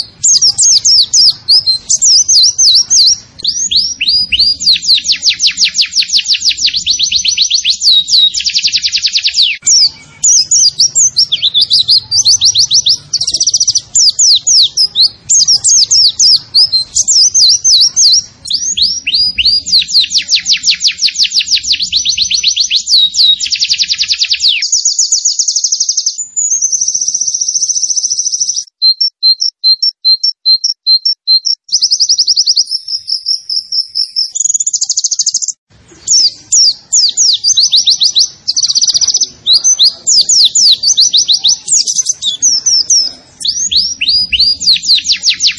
you. you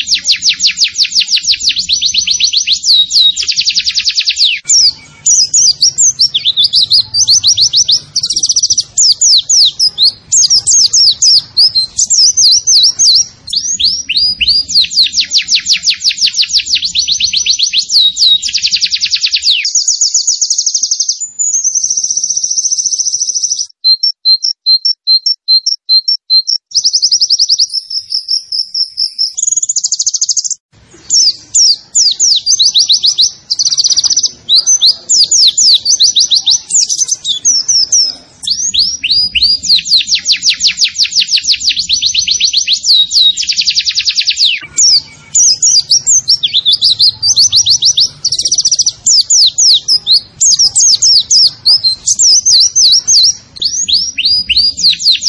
Thank you.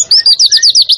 いいね。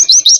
you